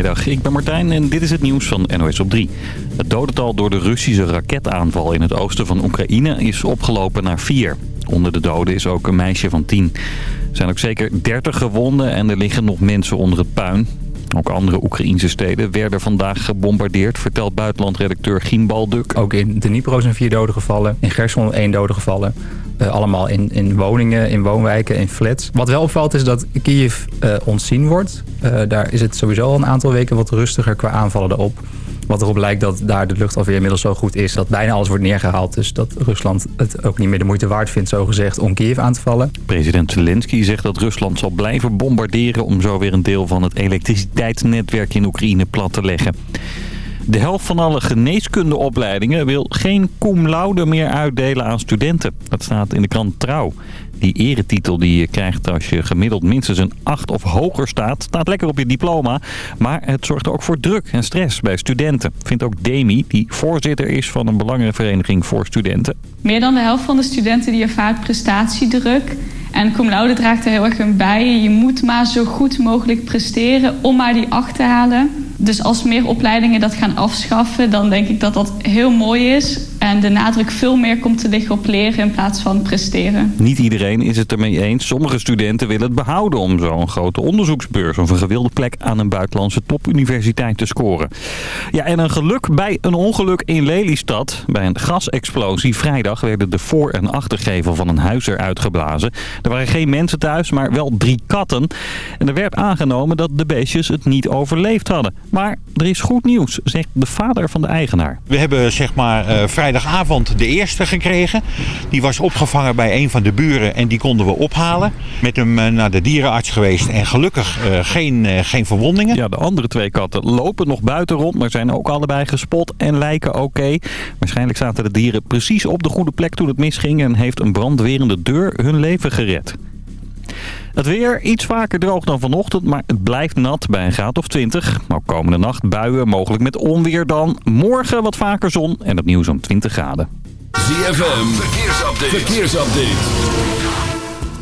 Goedemiddag, ik ben Martijn en dit is het nieuws van NOS op 3. Het dodental door de Russische raketaanval in het oosten van Oekraïne is opgelopen naar 4. Onder de doden is ook een meisje van 10. Er zijn ook zeker 30 gewonden en er liggen nog mensen onder het puin. Ook andere Oekraïnse steden werden vandaag gebombardeerd, vertelt buitenlandredacteur Gien Balduk. Ook in Dnipro zijn vier doden gevallen, in Gerson één dode gevallen. Uh, allemaal in, in woningen, in woonwijken, in flats. Wat wel opvalt is dat Kiev uh, ontzien wordt. Uh, daar is het sowieso al een aantal weken wat rustiger qua aanvallen erop. Wat erop lijkt dat daar de luchtafweer inmiddels zo goed is... dat bijna alles wordt neergehaald. Dus dat Rusland het ook niet meer de moeite waard vindt, zogezegd, om Kiev aan te vallen. President Zelensky zegt dat Rusland zal blijven bombarderen... om zo weer een deel van het elektriciteitsnetwerk in Oekraïne plat te leggen. De helft van alle geneeskundeopleidingen wil geen cum laude meer uitdelen aan studenten. Dat staat in de krant Trouw. Die eretitel die je krijgt als je gemiddeld minstens een 8 of hoger staat, staat lekker op je diploma. Maar het zorgt ook voor druk en stress bij studenten. Vindt ook Demi, die voorzitter is van een belangenvereniging voor studenten. Meer dan de helft van de studenten die ervaart prestatiedruk. En cum laude draagt er heel erg aan bij. Je moet maar zo goed mogelijk presteren om maar die 8 te halen. Dus als meer opleidingen dat gaan afschaffen, dan denk ik dat dat heel mooi is. En de nadruk veel meer komt te liggen op leren in plaats van presteren. Niet iedereen is het ermee eens. Sommige studenten willen het behouden om zo'n grote onderzoeksbeurs... of een gewilde plek aan een buitenlandse topuniversiteit te scoren. Ja, en een geluk bij een ongeluk in Lelystad. Bij een gasexplosie vrijdag werden de voor- en achtergevel van een huis eruit geblazen. Er waren geen mensen thuis, maar wel drie katten. En er werd aangenomen dat de beestjes het niet overleefd hadden. Maar er is goed nieuws, zegt de vader van de eigenaar. We hebben zeg maar uh, vrijdagavond de eerste gekregen. Die was opgevangen bij een van de buren en die konden we ophalen. Met hem uh, naar de dierenarts geweest en gelukkig uh, geen, geen verwondingen. Ja, de andere twee katten lopen nog buiten rond, maar zijn ook allebei gespot en lijken oké. Okay. Waarschijnlijk zaten de dieren precies op de goede plek toen het misging en heeft een brandwerende deur hun leven gered. Het weer iets vaker droog dan vanochtend, maar het blijft nat bij een graad of 20. Ook komende nacht buien, mogelijk met onweer dan. Morgen wat vaker zon en opnieuw zo'n 20 graden. ZFM, verkeersupdate. verkeersupdate.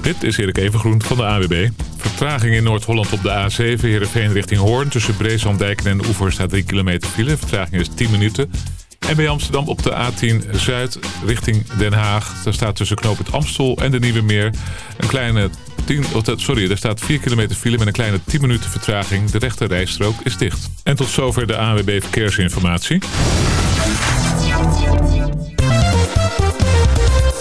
Dit is Erik Evengroen van de AWB. Vertraging in Noord-Holland op de A7, Heerenveen richting Hoorn. Tussen Breeslanddijken en Oever staat 3 kilometer file. Vertraging is 10 minuten. En bij Amsterdam op de A10 Zuid richting Den Haag. Daar staat tussen Knoop het Amstel en de Nieuwe Meer een kleine 10, sorry, er staat 4 kilometer file met een kleine 10 minuten vertraging. De rechte rijstrook is dicht. En tot zover de ANWB Verkeersinformatie.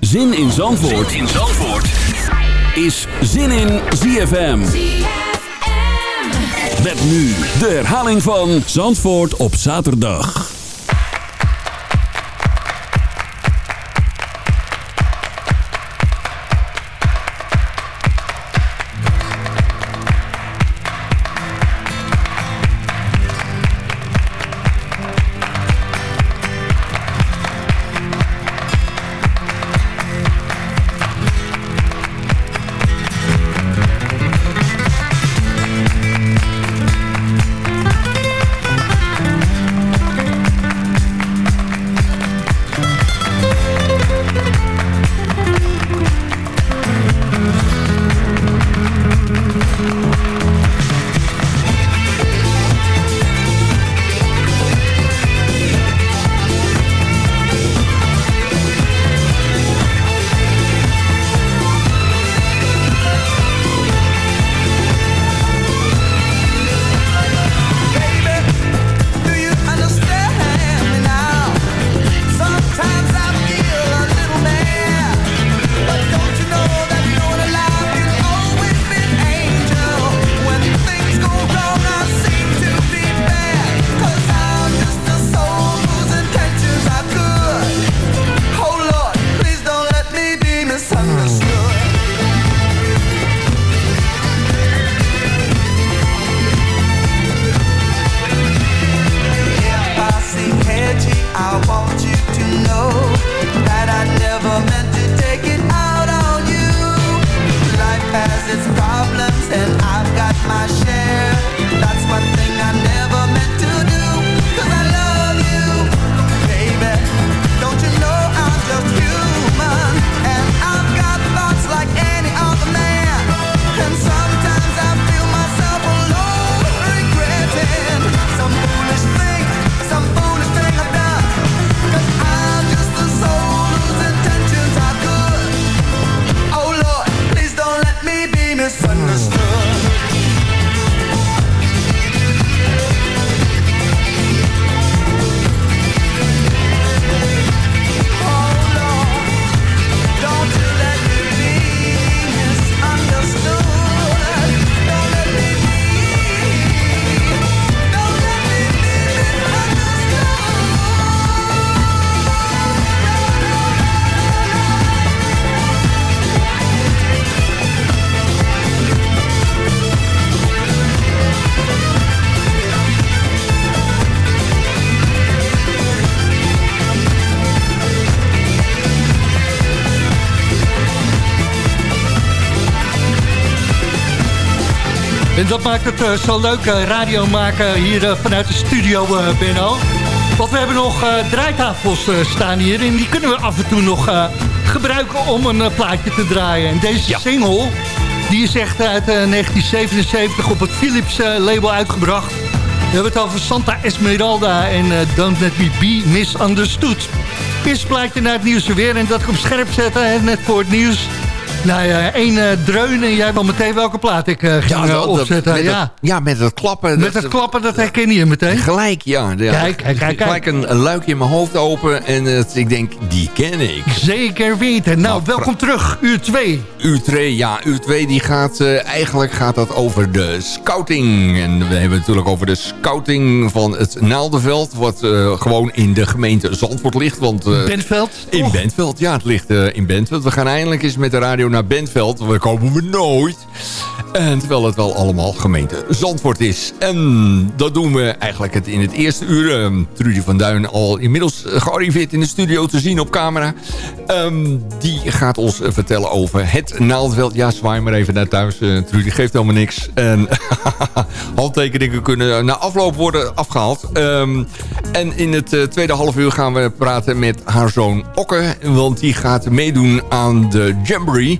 Zin in Zandvoort, zin in Zandvoort. is Zin in ZFM. Met nu de herhaling van Zandvoort op zaterdag. Dat maakt het uh, zo leuk uh, radio maken hier uh, vanuit de studio, Benno. Want we hebben nog draaitafels staan hier. En die kunnen we af en toe nog gebruiken om een plaatje te draaien. En deze ja. single, die is echt uit 1977 op het Philips label uitgebracht. We hebben het over Santa Esmeralda en Don't Let Me Be Misunderstood. Eerst plaatje naar het nieuws weer en dat ik op scherp zetten, net voor het nieuws... Nou ja, één uh, dreun en jij wil meteen welke plaat ik uh, ging ja, dat, opzetten. Met ja. Het, ja, met het klappen. Met het klappen, dat herken je meteen. Gelijk, ja. ja. Kijk, kijk, kijk. Gelijk een, een, luikje in mijn hoofd open en uh, ik denk, die ken ik. Zeker weten. Nou, welkom terug, uur 2. Uur 2, ja. Uur 2 die gaat, eigenlijk gaat dat over de scouting. En we hebben het natuurlijk over de scouting van het Naaldenveld. Wat gewoon in de gemeente Zandvoort ligt. Want, Bentveld? In. Bentveld, ja. Het ligt in Bentveld. We gaan eindelijk eens met de radio naar Bentveld. Waar komen we nooit. En terwijl het wel allemaal gemeente Zandvoort is. En dat doen we eigenlijk het in het eerste uur. Um, Trudy van Duin al inmiddels gearriveerd in de studio te zien op camera. Um, die gaat ons vertellen over het naaldveld. Ja, zwaai maar even naar thuis. Uh, Trudy geeft helemaal niks. En handtekeningen kunnen na afloop worden afgehaald. Um, en in het tweede half uur gaan we praten met haar zoon Okke. Want die gaat meedoen aan de Jamboree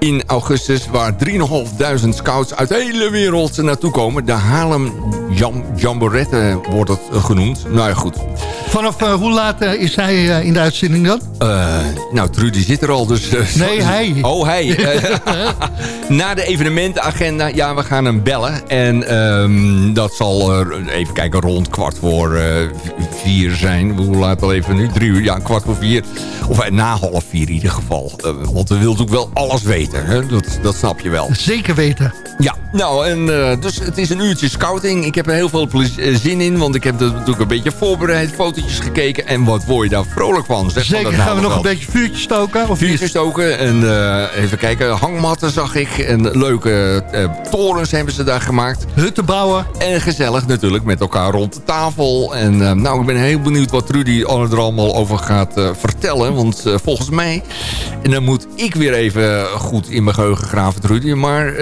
in augustus... waar 3.500 scouts uit de hele wereld naartoe komen. De Haarlem Jam Jamborette wordt het genoemd. Nou ja, goed. Vanaf uh, hoe laat uh, is hij uh, in de uitzending dan? nou, Trudy zit er al, dus... nee, hij. Oh, hij. Na de evenementenagenda, ja, we gaan hem bellen. En um, dat zal, even kijken, rond kwart voor vier zijn. Hoe laat al even nu? Drie uur, ja, kwart voor vier. Of na half vier in ieder geval. want we willen natuurlijk wel alles weten. Hè? Dat, dat snap je wel. Zeker weten. Ja, nou, en, uh, dus het is een uurtje scouting. Ik heb er heel veel zin in, want ik heb er natuurlijk een beetje voorbereid, fotootjes gekeken. En wat word je daar vrolijk van? Zeg Zeker, gaan we nog een beetje vuurtje stoken? Of vuurtje stoken en uh, even kijken, hangmatten zag ik. En leuke uh, torens hebben ze daar gemaakt. Hutten bouwen. En gezellig natuurlijk met elkaar rond de tafel. En nou, ik ben heel benieuwd wat Trudy er allemaal over gaat vertellen. Want volgens mij, en dan moet ik weer even goed in mijn geheugen graven, Trudy. Maar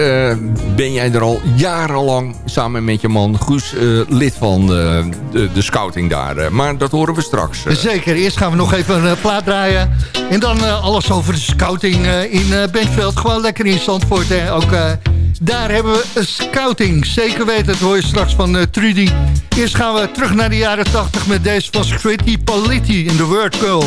ben jij er al jarenlang samen met je man Guus uh, lid van de, de, de scouting daar. Maar dat horen we straks. Uh. Zeker, eerst gaan we nog even een plaat draaien. En dan alles over de scouting in Bentveld. Gewoon lekker in Zandvoort. Hè. Ook daar hebben we een scouting. Zeker weten, dat hoor je straks van Trudy. Eerst gaan we terug naar de jaren 80 met deze van Scritti Politti in The Word Girl.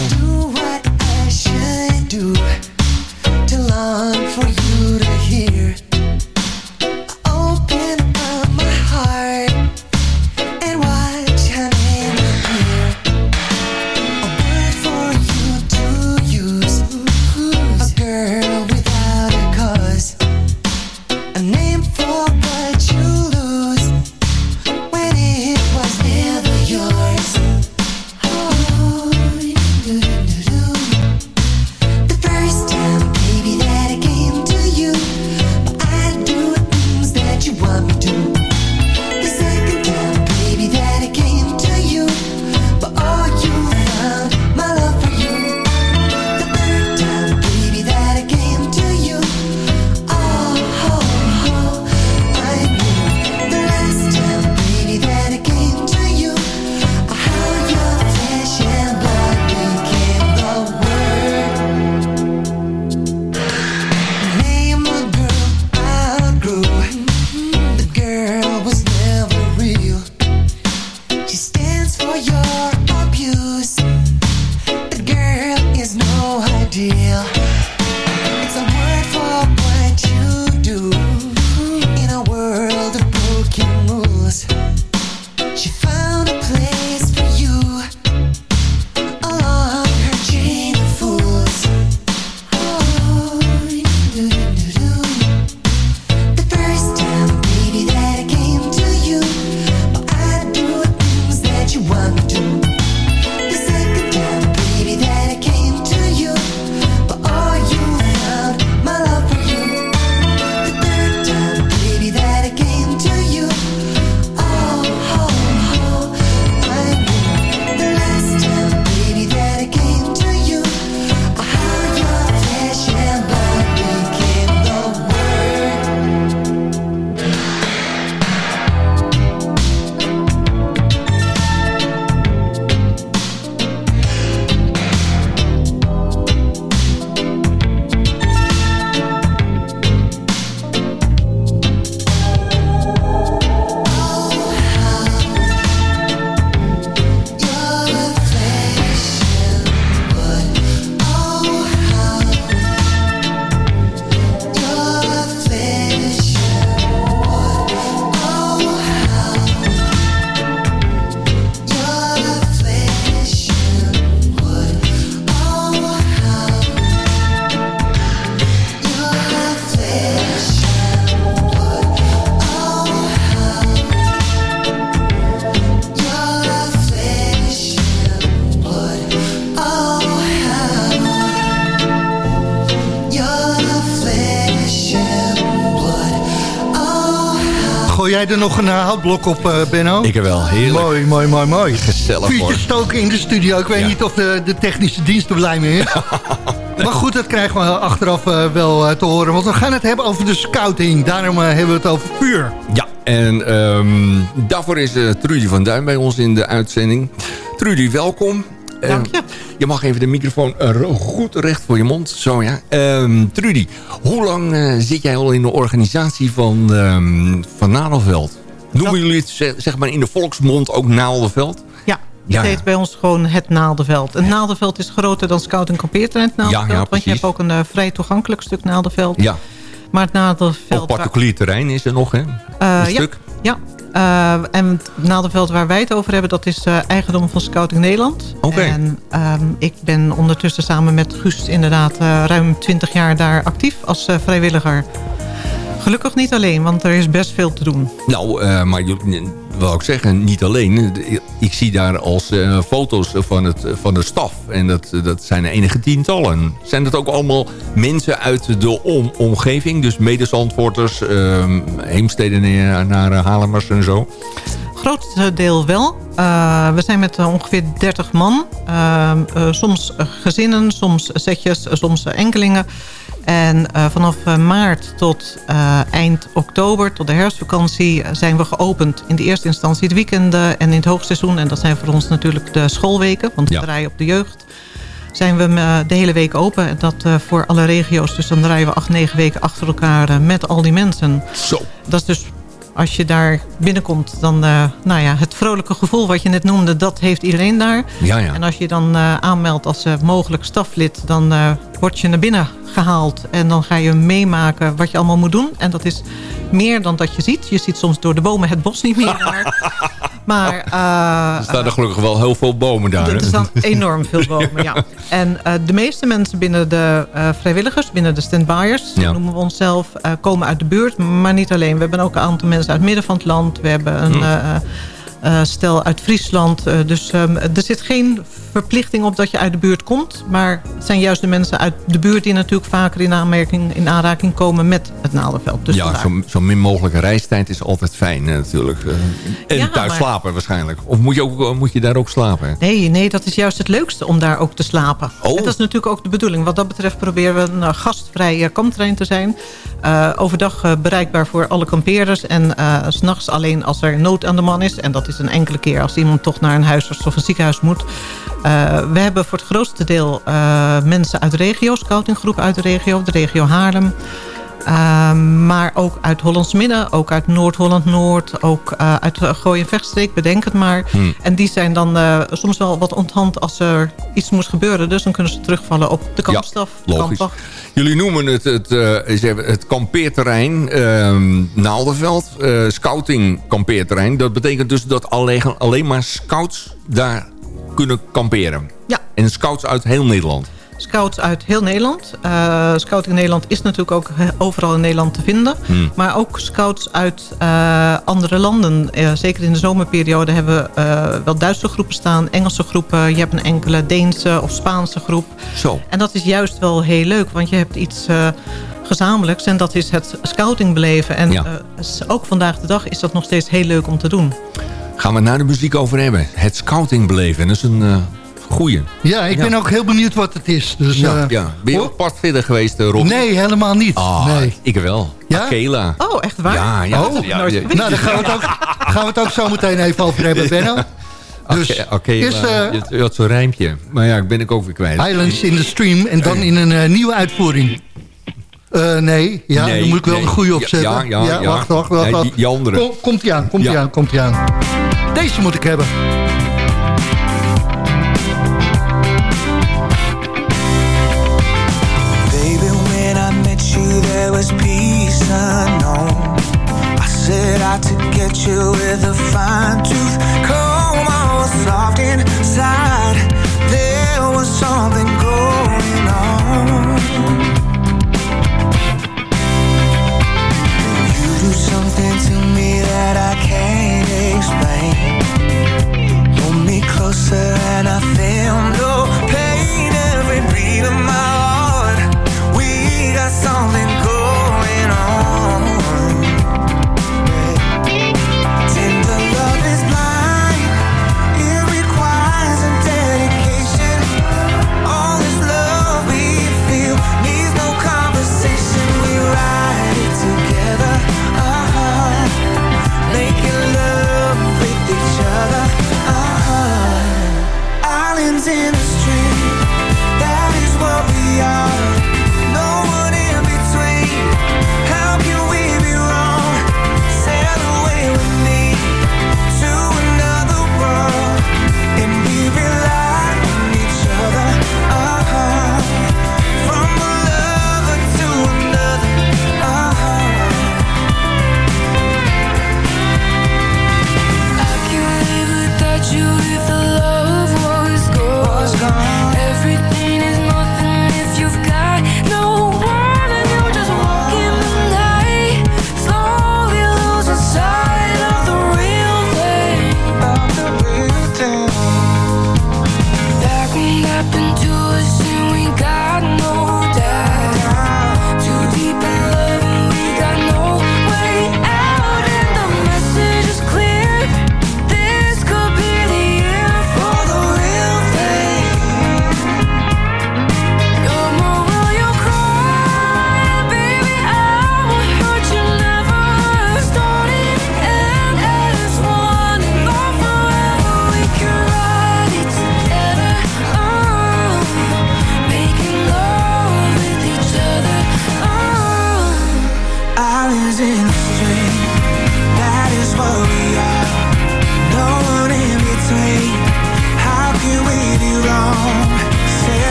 Jij er nog een uh, houtblok op, uh, Benno? Ik heb wel, heerlijk. Mooi, mooi, mooi, mooi. Gezellig Vuurtje hoor. stoken in de studio. Ik weet ja. niet of de, de technische dienst er blij mee is. maar goed, dat krijgen we achteraf uh, wel te horen. Want we gaan het hebben over de scouting. Daarom hebben we het over vuur. Ja, en um, daarvoor is Trudy van Duin bij ons in de uitzending. Trudy, welkom. Dank je. je mag even de microfoon goed recht voor je mond. Zo ja. Um, Trudy, hoe lang uh, zit jij al in de organisatie van, um, van Nadelveld? Noemen jullie het zeg maar in de volksmond ook Nadelveld? Ja, het ja, heet ja. bij ons gewoon het Naaldenveld. Een Naaldenveld is groter dan Scout en Kampeerterrein Naaldenveld. Ja, want je hebt ook een uh, vrij toegankelijk stuk Naaldenveld. Ja. Maar het Naaldenveld... Op particulier terrein is er nog, hè? Een uh, stuk? Ja, Uh, en het Naderveld waar wij het over hebben, dat is uh, eigendom van Scouting Nederland. Oké. Okay. En um, ik ben ondertussen samen met Guus inderdaad uh, ruim 20 jaar daar actief als vrijwilliger. Gelukkig niet alleen, want er is best veel te doen. Nou, maar wil ik zeggen, niet alleen. Ik zie daar als uh, foto's van, het, van de staf. En dat, dat zijn enige tientallen. Zijn dat ook allemaal mensen uit de om, omgeving? Dus medezandvoorters, uh, heemsteden naar, Halemers en zo? grootste deel wel. We zijn met ongeveer 30 man. Uh, soms gezinnen, soms setjes, soms enkelingen. En uh, vanaf uh, maart tot uh, eind oktober, tot de herfstvakantie... zijn we geopend in de eerste instantie de weekenden en in het hoogseizoen. En dat zijn voor ons natuurlijk de schoolweken, want we ja. draaien op de jeugd. Zijn we de hele week open. En dat voor alle regio's. Dus dan draaien we acht, negen weken achter elkaar met al die mensen. Zo. Dat is dus als je daar binnenkomt, dan uh, nou ja, het vrolijke gevoel wat je net noemde, dat heeft iedereen daar. Ja, ja. En als je dan uh, aanmeldt als uh, mogelijk staflid, dan word je naar binnen gehaald. En dan ga je meemaken wat je allemaal moet doen. En dat is meer dan dat je ziet. Je ziet soms door de bomen het bos niet meer. Maar, er staan er gelukkig wel heel veel bomen daar. Er staan enorm veel bomen, ja. En de meeste mensen binnen de vrijwilligers, binnen de standbyers, ja. noemen we onszelf, komen uit de buurt. Maar niet alleen. We hebben ook een aantal mensen uit het midden van het land. We hebben een uh, uh, stel uit Friesland. Uh, dus um, er zit geen verplichting op dat je uit de buurt komt. Maar het zijn juist de mensen uit de buurt... die natuurlijk vaker in, aanmerking, in aanraking komen met het Naaldenveld. Dus ja, zo, zo, min mogelijke reistijd is altijd fijn natuurlijk. en ja, thuis maar... slapen waarschijnlijk. Of moet je, ook, moet je daar ook slapen? Nee, nee, dat is juist het leukste om daar ook te slapen. Oh. En dat is natuurlijk ook de bedoeling. Wat dat betreft proberen we een gastvrij kampterrein te zijn. Uh, overdag bereikbaar voor alle kampeerders. En uh, s'nachts alleen als er nood aan de man is. En dat is een enkele keer als iemand toch naar een huisarts of een ziekenhuis moet. We hebben voor het grootste deel mensen uit de regio. Scoutinggroep uit de regio. De regio Haarlem. Uh, maar ook uit Hollands Midden, ook uit Noord-Holland-Noord... ook uh, uit Gooi en Vechtstreek, bedenk het maar. Hmm. En die zijn dan uh, soms wel wat onthand als er iets moest gebeuren. Dus dan kunnen ze terugvallen op de kampstaf. Ja, logisch. Kampwacht. Jullie noemen het het, het kampeerterrein ehm, Naaldenveld. scouting kampeerterrein. Dat betekent dus dat alleen, alleen maar scouts daar kunnen kamperen. Ja. En scouts uit heel Nederland. Scouts uit heel Nederland. Uh, Scouting Nederland is natuurlijk ook overal in Nederland te vinden. Hmm. Maar ook scouts uit uh, andere landen. Uh, zeker in de zomerperiode hebben we wel Duitse groepen staan. Engelse groepen. Je hebt een enkele Deense of Spaanse groep. Zo. En dat is juist wel heel leuk. Want je hebt iets gezamenlijks. En dat is het scouting beleven. En ja. ook vandaag de dag is dat nog steeds heel leuk om te doen. Gaan we naar de muziek over hebben. Het scouting beleven. Dat is een... Goeie. Ja, ik ja. ben ook heel benieuwd wat het is. Dus, ja, uh, ja. Ben je ook padvidder geweest, uh, Rob? Nee, helemaal niet. Ah, nee. ik wel. Ja? Akela. Oh, echt waar? Ja, ja. Oh, ja, Nou, daar gaan we, het ook, gaan we het ook zo meteen even over hebben, Benno. Dus Oké, okay, is, uh, je had zo'n rijmpje. Maar ja, ik ben ik ook weer kwijt. Islands in the Stream en dan in een uh, nieuwe uitvoering. Uh, nee, ja, nee, dan moet ik wel nee. een goede opzetten. Ja, ja, ja. Wacht, wacht, wacht. Ja, die, die andere. Kom, komt ie aan, komt ie aan, komt ie aan. Deze moet ik hebben.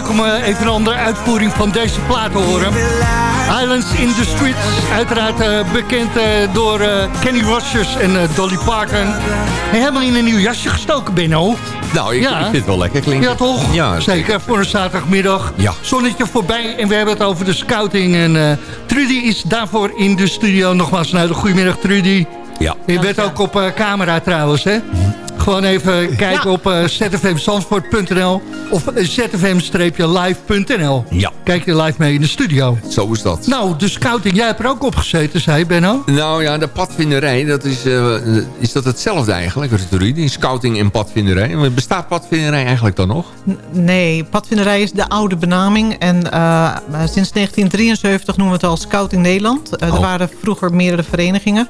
Leuk om eh, even een andere uitvoering van deze plaat te horen. Islands in the Streets, uiteraard eh, bekend eh, door eh, Kenny Rogers en eh, Dolly Parton. En helemaal in een nieuw jasje gestoken, Benno. Nou, ik, Ja. ik vind het wel lekker klinken. Ja, toch? Ja, Zeker, voor een zaterdagmiddag. Ja. Zonnetje voorbij en we hebben het over de scouting. En eh, Trudy is daarvoor in de studio. Nogmaals, nou, goedemiddag Trudy. Ja. Je bent ook op eh, camera trouwens, hè? Gewoon even kijken op uh, zfmzandvoort.nl of eh, zfm-live.nl. Ja. Kijk je live mee in de studio. Zo is dat. Nou, de scouting, jij hebt er ook op gezeten, zei Benno. Nou ja, de padvinderij, dat is, eh, is dat hetzelfde eigenlijk, Ruud? Scouting en padvinderij. Bestaat padvinderij eigenlijk dan nog? Nee, padvinderij is de oude benaming. En eh, sinds 1973 noemen we het al Scouting Nederland. Eh, Oh. Er waren vroeger meerdere verenigingen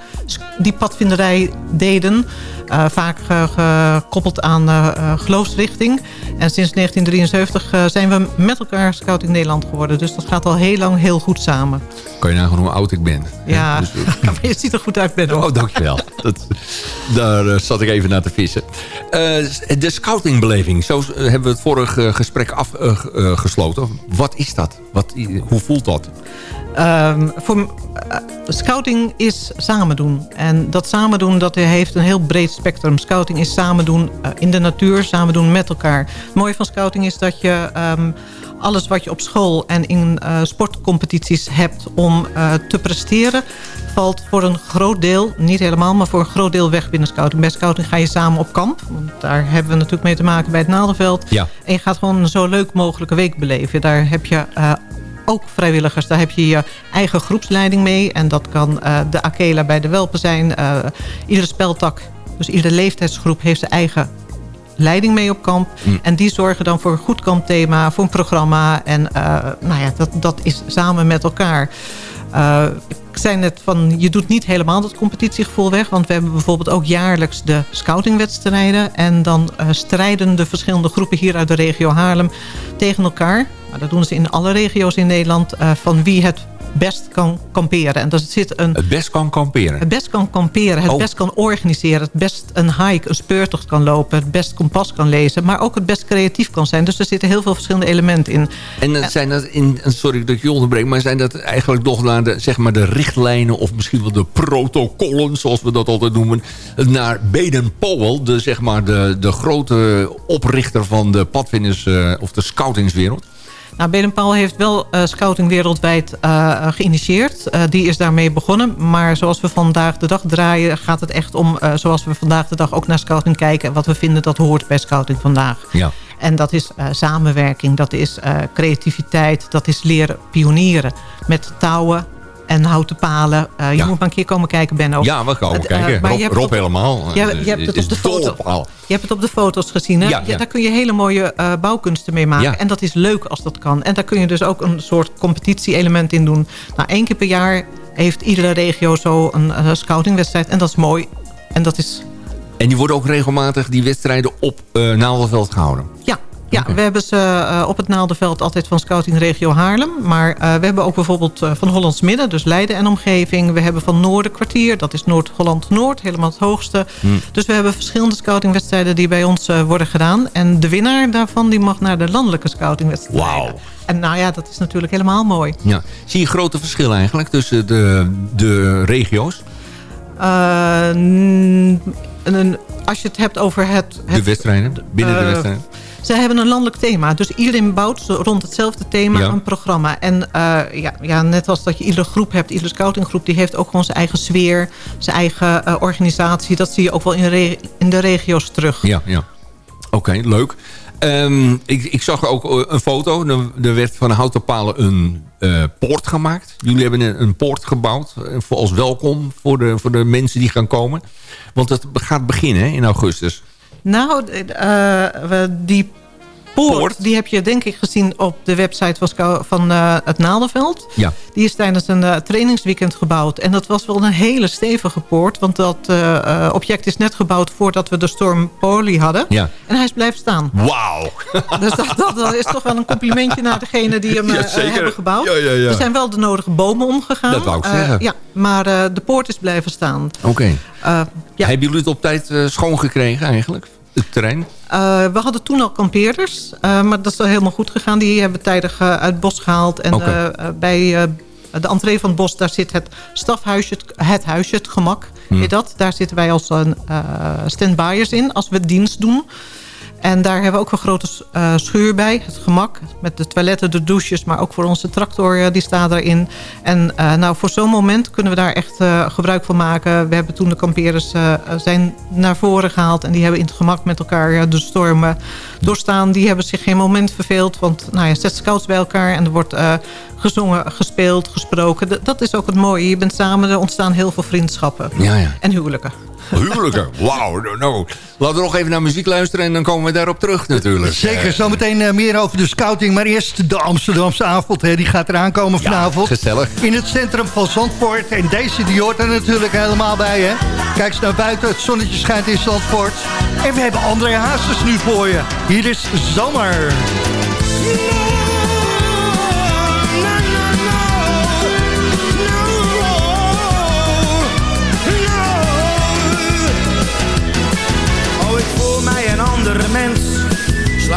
die padvinderij deden. Eh, vaak ge- gekoppeld aan eh, eh, geloofsrichting. En sinds 1973 eh, zijn we met elkaar Scouting Nederland geworden. Dus dat gaat al heel lang heel goed samen. Kan je nagaan hoe oud ik ben. Ja, Dus, je ziet er goed uit, Benno. Oh, dankjewel. Dat, daar eh, zat ik even naar te vissen. Eh, de scoutingbeleving, zo eh, hebben we het vorige gesprek afgesloten. Wat is dat? Wat, hoe voelt dat? Ehm, voor, eh, scouting is samen doen. En dat samen doen dat heeft een heel breed spectrum. Scouting is samen doen eh, in de natuur, samen doen met elkaar. Het mooie van scouting is dat je ehm, alles wat je op school en in eh, sportcompetities hebt om te presteren... valt voor een groot deel, niet helemaal, maar voor een groot deel weg binnen scouting. Bij scouting ga je samen op kamp. Want daar hebben we natuurlijk mee te maken bij het Naaldenveld. Ja. En je gaat gewoon een zo leuk mogelijke week beleven. Daar heb je ook vrijwilligers. Daar heb je je eigen groepsleiding mee. En dat kan eh, de Akela bij de Welpen zijn. Eh, iedere speltak, dus iedere leeftijdsgroep heeft zijn eigen leiding mee op kamp. En die zorgen dan voor een goed kampthema, voor een programma. En eh, nou ja, dat, dat is samen met elkaar. Ik zei net van, je doet niet helemaal dat competitiegevoel weg. Want we hebben bijvoorbeeld ook jaarlijks de scoutingwedstrijden. En dan strijden de verschillende groepen hier uit de regio Haarlem tegen elkaar. Maar dat doen ze in alle regio's in Nederland. eh, van wie het best kan kamperen. En daar zit een Het best kan kamperen. het best kan kamperen, het Oh. best kan organiseren... het best een hike, een speurtocht kan lopen... het best kompas kan lezen... maar ook het best creatief kan zijn. Dus er zitten heel veel verschillende elementen in. En zijn dat in, sorry dat ik je onderbreek, maar zijn dat eigenlijk nog naar de, zeg maar de richtlijnen of misschien wel de protocollen, zoals we dat altijd noemen, naar Baden-Powell, de, zeg maar de, de grote oprichter van de padvinders eh, of de scoutingswereld? Nou, Baden-Powell heeft wel eh, scouting wereldwijd eh, geïnitieerd. Eh, die is daarmee begonnen. Maar zoals we vandaag de dag draaien... gaat het echt om, zoals we vandaag de dag ook naar scouting kijken... en wat we vinden dat hoort bij scouting vandaag. Ja. En dat is samenwerking, dat is creativiteit... dat is leren pionieren met touwen en houten palen. Eh, je Ja. moet maar een keer komen kijken, Benno. Ja, we komen eh, kijken. maar Rob, op- helemaal. Ja, Eh, je hebt het op de foto. op. Je hebt het op de foto's gezien. Hè? Ja, daar kun je hele mooie eh, bouwkunsten mee maken. Ja. En dat is leuk als dat kan. En daar kun je dus ook een soort competitie-element in doen. Nou, één keer per jaar heeft iedere regio zo een eh, scoutingwedstrijd. En dat is mooi. En dat is... En die worden ook regelmatig, die wedstrijden, op uh, gehouden? Ja, ja, we hebben ze uh, op het Naaldenveld altijd van Scouting Regio Haarlem. Maar uh, we hebben ook bijvoorbeeld uh, van Hollands Midden, dus Leiden en omgeving. We hebben van Noorderkwartier, dat is Noord-Holland-Noord, helemaal het hoogste. Hmm. Dus we hebben verschillende scoutingwedstrijden die bij ons worden gedaan. En de winnaar daarvan die mag naar de landelijke scoutingwedstrijden. Wauw. En nou ja, dat is natuurlijk helemaal mooi. Ja. Zie je grote verschillen eigenlijk tussen de, de regio's? als je het hebt over het... het de wedstrijden, binnen de wedstrijden? Ze hebben een landelijk thema. Dus iedereen bouwt rond hetzelfde thema ja. een programma. En uh, ja, ja, net als dat je iedere groep hebt, iedere scoutinggroep... die heeft ook gewoon zijn eigen sfeer, zijn eigen uh, organisatie. Dat zie je ook wel in, in de regio's terug. Ja, ja. Oké, okay, leuk. Um, ik, ik, zag ook een foto. Er werd van houten palen een uh, poort gemaakt. Jullie hebben een, een poort gebouwd voor als welkom voor de, voor de mensen die gaan komen. Want het gaat beginnen hè, in augustus. Nou, uh, die poort, poort, die heb je denk ik gezien op de website van, van uh, het Naaldenveld. Ja. Die is tijdens een uh, trainingsweekend gebouwd. En dat was wel een hele stevige poort. Want dat uh, object is net gebouwd voordat we de storm Polly hadden. Ja. En hij is blijven staan. Wauw. Dus dat, dat, dat, is toch wel een complimentje naar degene die hem ja, hebben gebouwd. Ja, ja, ja. Er zijn wel de nodige bomen omgegaan. Dat wou ik zeggen. ja, maar de poort is blijven staan. Oké. Okay. ja. Hebben jullie het op tijd schoongekregen eigenlijk? Het terrein? Eh, we hadden toen al kampeerders, uh, maar dat is wel helemaal goed gegaan. Die hebben tijdig uh, uit het bos gehaald. En okay. bij de entree van het bos, daar zit het stafhuisje, het, het huisje, het gemak. Hmm. dat? Daar zitten wij als een standbyers in, als we dienst doen. En daar hebben we ook een grote uh, schuur bij, het gemak. Met de toiletten, de douches, maar ook voor onze tractor, uh, die staat erin. En uh, nou, voor zo'n moment kunnen we daar echt gebruik van maken. We hebben toen de kampeerders zijn naar voren gehaald... en die hebben in het gemak met elkaar de stormen doorstaan. Die hebben zich geen moment verveeld, want nou ja, zet scouts bij elkaar... en er wordt gezongen, gespeeld, gesproken. D dat is ook het mooie. Je bent samen, er ontstaan heel veel vriendschappen. Ja, ja. En huwelijken. Huwelijken, wauw. No, no. Laten we nog even naar muziek luisteren en dan komen we daarop terug natuurlijk. Zeker, zometeen uh, meer over de scouting. Maar eerst de Amsterdamse avond, hè. die gaat eraan komen vanavond. Ja, gezellig. In het centrum van Zandvoort. En deze die hoort er natuurlijk helemaal bij. Hè. Kijk eens naar buiten, het zonnetje schijnt in Zandvoort. En we hebben André Hazes nu voor je. Hier is Zomer.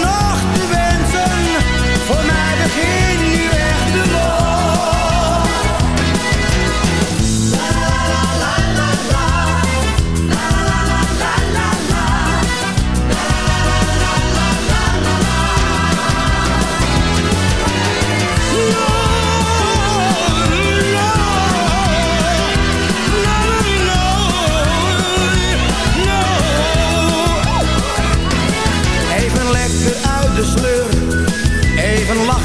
nog te wensen. Voor mij begin nu echt de lol.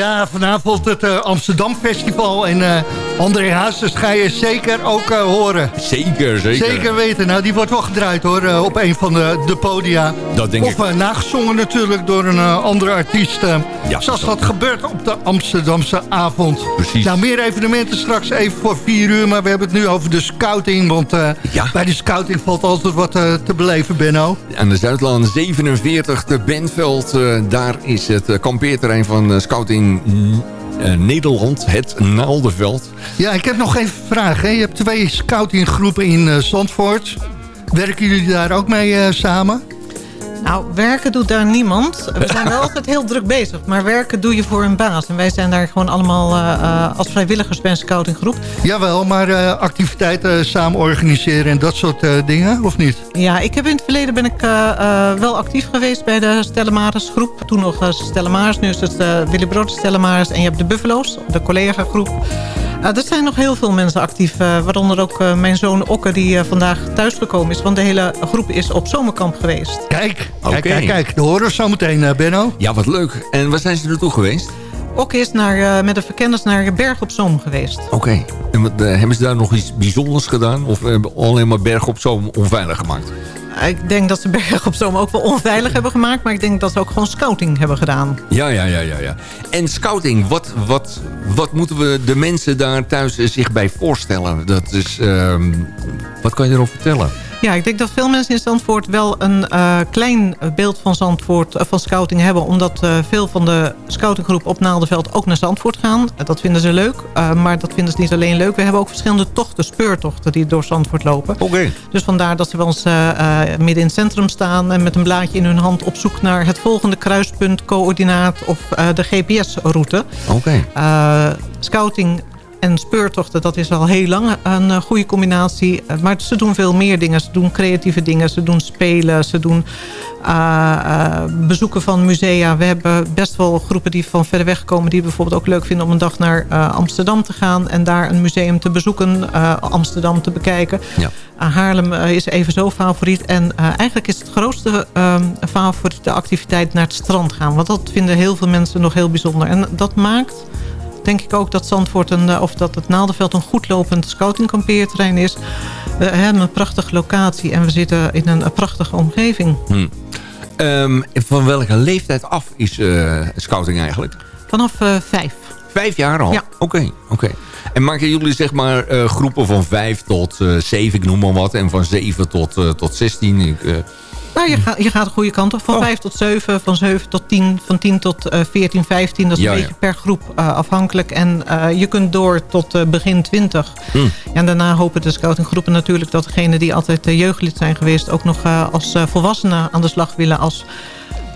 Ja, vanavond het uh, Amsterdam Festival. En uh, André Hazes ga je zeker ook uh, horen. Zeker, zeker. Zeker weten. Nou, die wordt wel gedraaid hoor, op een van de, de podia. Dat denk of, ik. Of nagezongen natuurlijk door een andere artiest. ja, zoals dat gebeurt op de Amsterdamse avond. Precies. Nou, meer evenementen straks even voor vier uur. Maar we hebben het nu over de scouting. Want ja. bij de scouting valt altijd wat te beleven, Benno. Aan de Zuidlaan 47 te Benveld. daar is het kampeerterrein van scouting eh, Nederland, het Naaldenveld. Ja, ik heb nog even een vraag. Je hebt twee scoutinggroepen in uh, Zandvoort. Werken jullie daar ook mee uh, samen? Nou, werken doet daar niemand. We zijn wel altijd heel druk bezig. Maar werken doe je voor een baas. En wij zijn daar gewoon allemaal uh, als vrijwilligers bij een scoutinggroep. Jawel, maar uh, activiteiten samen organiseren en dat soort dingen, of niet? Ja, ik heb in het verleden ben ik wel actief geweest bij de Stellemaris groep. Toen nog Stellemaris, nu is het Willy Brood Stellemaris. En je hebt de Buffalo's, de collega groep. Uh, er zijn nog heel veel mensen actief. Uh, waaronder ook uh, mijn zoon Okke die vandaag thuisgekomen is. Want de hele groep is op zomerkamp geweest. Kijk, okay. kijk, kijk, kijk. De horen zo meteen, Benno. Ja, wat leuk. En waar zijn ze naartoe geweest? Okke is naar, met de verkenners naar Berg op Zoom geweest. Oké. Okay. En wat, hebben ze daar nog iets bijzonders gedaan? Of hebben alleen maar Berg op Zoom onveilig gemaakt? Ik denk dat ze Berg op Zoom ook wel onveilig hebben gemaakt. Maar ik denk dat ze ook gewoon scouting hebben gedaan. Ja, ja, ja. ja, ja. En scouting, wat, wat, wat moeten we de mensen daar thuis zich bij voorstellen? Dat is, um, wat kan je erover vertellen? Ja, ik denk dat veel mensen in Zandvoort wel een uh, klein beeld van Zandvoort, uh, van scouting hebben. Omdat uh, veel van de scoutinggroep op Naaldenveld ook naar Zandvoort gaan. dat vinden ze leuk. maar dat vinden ze niet alleen leuk. We hebben ook verschillende tochten, speurtochten die door Zandvoort lopen. Oké. Dus vandaar dat ze wel eens midden in het centrum staan en met een blaadje in hun hand op zoek naar het volgende kruispunt, coördinaat of de GPS-route. Oké. scouting en speurtochten, dat is al heel lang een uh, goede combinatie. Uh, maar ze doen veel meer dingen. Ze doen creatieve dingen, ze doen spelen, ze doen uh, bezoeken van musea. We hebben best wel groepen die van verder weg komen... die bijvoorbeeld ook leuk vinden om een dag naar Amsterdam te gaan... en daar een museum te bezoeken, Amsterdam te bekijken. Ja. Haarlem is even zo favoriet. En eigenlijk is het grootste favoriete activiteit naar het strand gaan. Want dat vinden heel veel mensen nog heel bijzonder. En dat maakt denk ik ook dat Zandvoort een, of dat het Naaldenveld een goed lopend scoutingkampeerterrein is. We hebben een prachtige locatie en we zitten in een, prachtige omgeving. Hmm. Um, van welke leeftijd af is uh, scouting eigenlijk? Vanaf uh, vijf. Vijf jaar al? Ja. Oké, okay, oké. Okay. En maken jullie zeg maar uh, groepen van vijf tot zeven, ik noem maar wat. En van zeven tot, tot zestien. Ik, nou, je, gaat, je gaat de goede kant op. Van oh. 5 tot 7, van 7 tot 10, van 10 tot uh, 14, 15. Dat is ja, een beetje ja. per groep uh, afhankelijk. En uh, je kunt door tot uh, begin 20. Mm. En daarna hopen de scoutinggroepen natuurlijk... dat degenen die altijd jeugdlid zijn geweest... ook nog als volwassenen aan de slag willen... als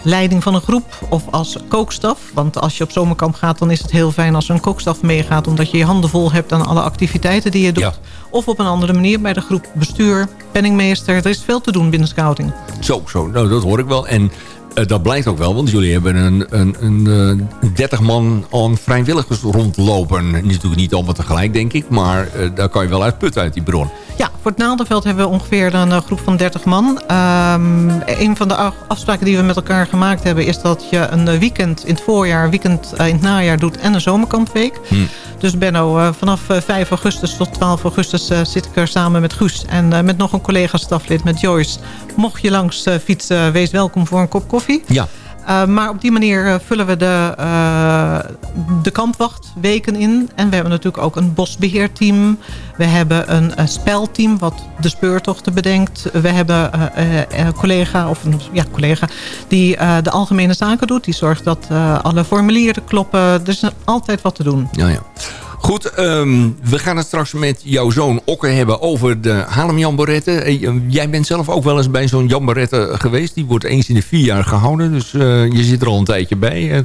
leiding van een groep of als kookstaf. Want als je op zomerkamp gaat, dan is het heel fijn als er een kookstaf meegaat. Omdat je je handen vol hebt aan alle activiteiten die je doet. Ja. Of op een andere manier bij de groep bestuur, penningmeester. Er is veel te doen binnen scouting. Zo, zo. Nou, dat hoor ik wel. En dat blijkt ook wel, want jullie hebben een, een, een, uh, 30 man aan vrijwilligers rondlopen. Natuurlijk niet allemaal tegelijk, denk ik. Maar uh, daar kan je wel uit putten uit die bron. Ja, voor het Naaldenveld hebben we ongeveer een groep van 30 man. Um, een van de afspraken die we met elkaar gemaakt hebben... is dat je een weekend in het voorjaar, een weekend in het najaar doet... en een zomerkampweek. Hm. Dus Benno, uh, vanaf 5 augustus tot 12 augustus uh, zit ik er samen met Guus... en met nog een collega-staflid, met Joyce. Mocht je langs fietsen, wees welkom voor een kop koffie. Ja. Uh, maar op die manier uh, vullen we de, uh, de kampwacht weken in. En we hebben natuurlijk ook een bosbeheerteam. We hebben een, een spelteam wat de speurtochten bedenkt. We hebben een collega, of een ja, collega die de algemene zaken doet. Die zorgt dat alle formulieren kloppen. Er is altijd wat te doen. Ja, ja. Goed, um, we gaan het straks met jouw zoon Okke hebben over de Haarlem Jamborette. Jij bent zelf ook wel eens bij zo'n Jamborette geweest. Die wordt eens in de vier jaar gehouden. Dus uh, je zit er al een tijdje bij.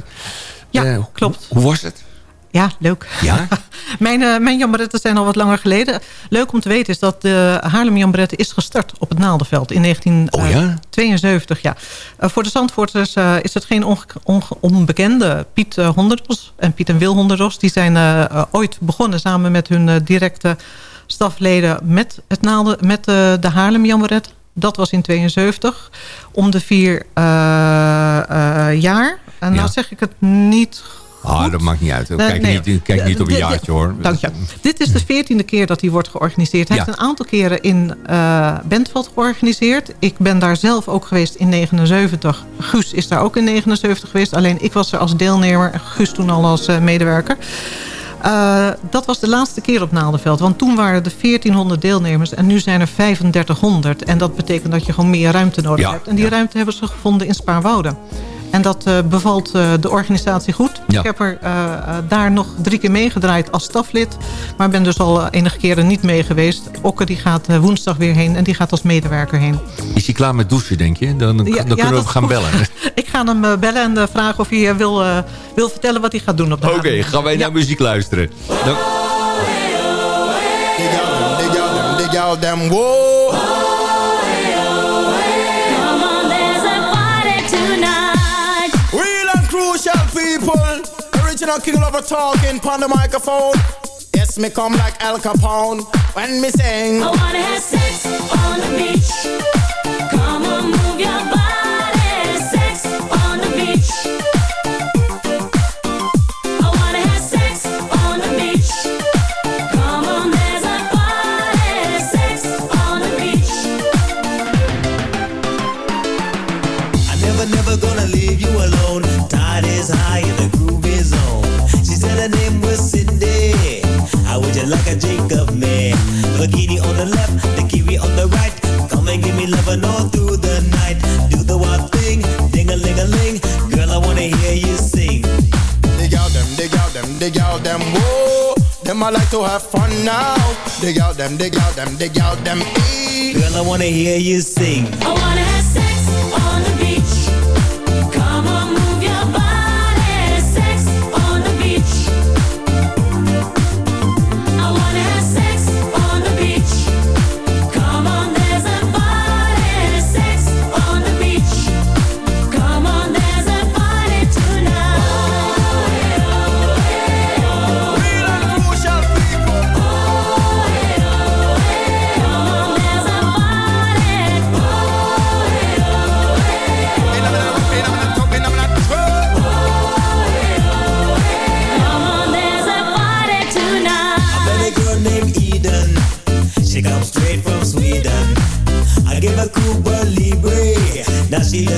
ja, uh, klopt. Hoe was het? Ja, leuk. Ja? mijn, uh, mijn zijn al wat langer geleden. Leuk om te weten is dat de Haarlem Jamborette is gestart op het Naaldenveld in 1972. Oh ja? ja. Uh, voor de Zandvoorters uh, is het geen on on onbekende. Piet Honderdos en Piet en Wil Honderdos... die zijn ooit begonnen samen met hun directe stafleden... met, het Naalde, met de Haarlem Jamboret. Dat was in 72. Om de vier jaar. En nou zeg ik het niet Ah, dat maakt niet uit. Kijk, nee, niet, kijk niet op een jaartje hoor. Dank je. Dit is de veertiende keer dat hij wordt georganiseerd. Hij ja. heeft een aantal keren in uh, Bentveld georganiseerd. Ik ben daar zelf ook geweest in 79. Guus is daar ook in 79 geweest. Alleen ik was er als deelnemer. Guus toen al als uh, medewerker. Uh, dat was de laatste keer op Naaldenveld. Want toen waren er 1400 deelnemers en nu zijn er 3500. En dat betekent dat je gewoon meer ruimte nodig ja, hebt. En die ja. ruimte hebben ze gevonden in Spaarwouden. En dat eh, bevalt eh, de organisatie goed. Ja. Ik heb er eh, daar nog drie keer meegedraaid als staflid. Maar ben dus al enige keren niet mee geweest. Okke die gaat woensdag weer heen en die gaat als medewerker heen. Is hij klaar met douchen, denk je? Dan, dan, Ja, dan ja, kunnen we hem gaan bellen. Ik ga hem bellen en vragen of hij wil, wil vertellen wat hij gaat doen op de Oké, gaan wij naar muziek luisteren. Dan, Dig out them, dig out them, Original king lover talking on the microphone. Yes, me come like Al Capone when me sing. I wanna have sex on the dig out them, dig them, whoa. Them I like to have fun now. Dig out them, dig out them, dig out them. Eh. Girl, I wanna hear you sing. I wanna have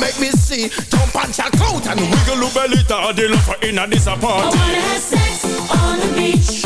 make me see. Jump and check out and wiggle your belly the love inna this I party. wanna have sex on the beach.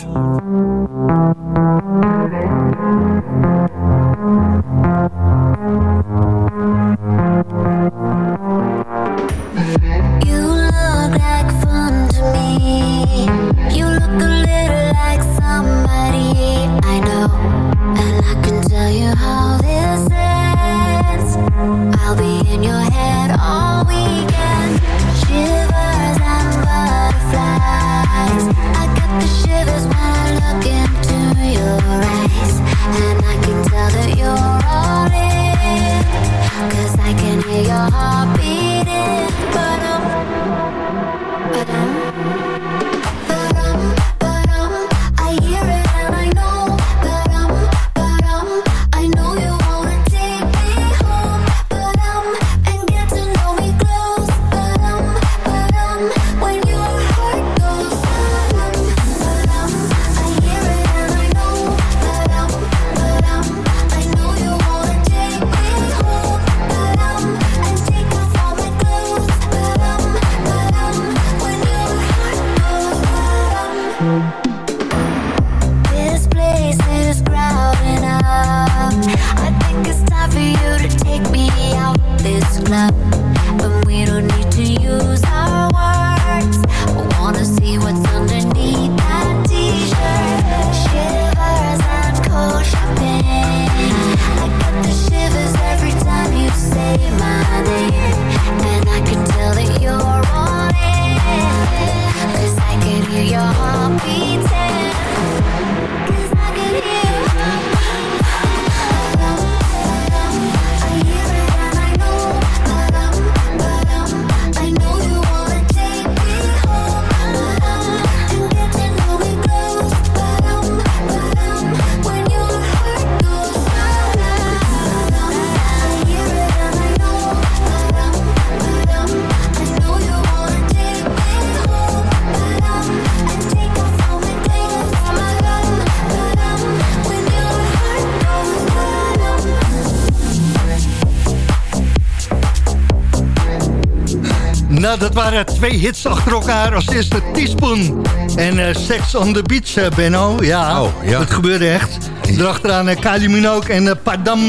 dat waren twee hits achter elkaar. Als eerste Teaspoon en eh, Sex on the Beach, eh, Benno. Ja, Oh, ja. dat gebeurde echt. Erachteraan uh, Kylie Minogue en eh, Padam.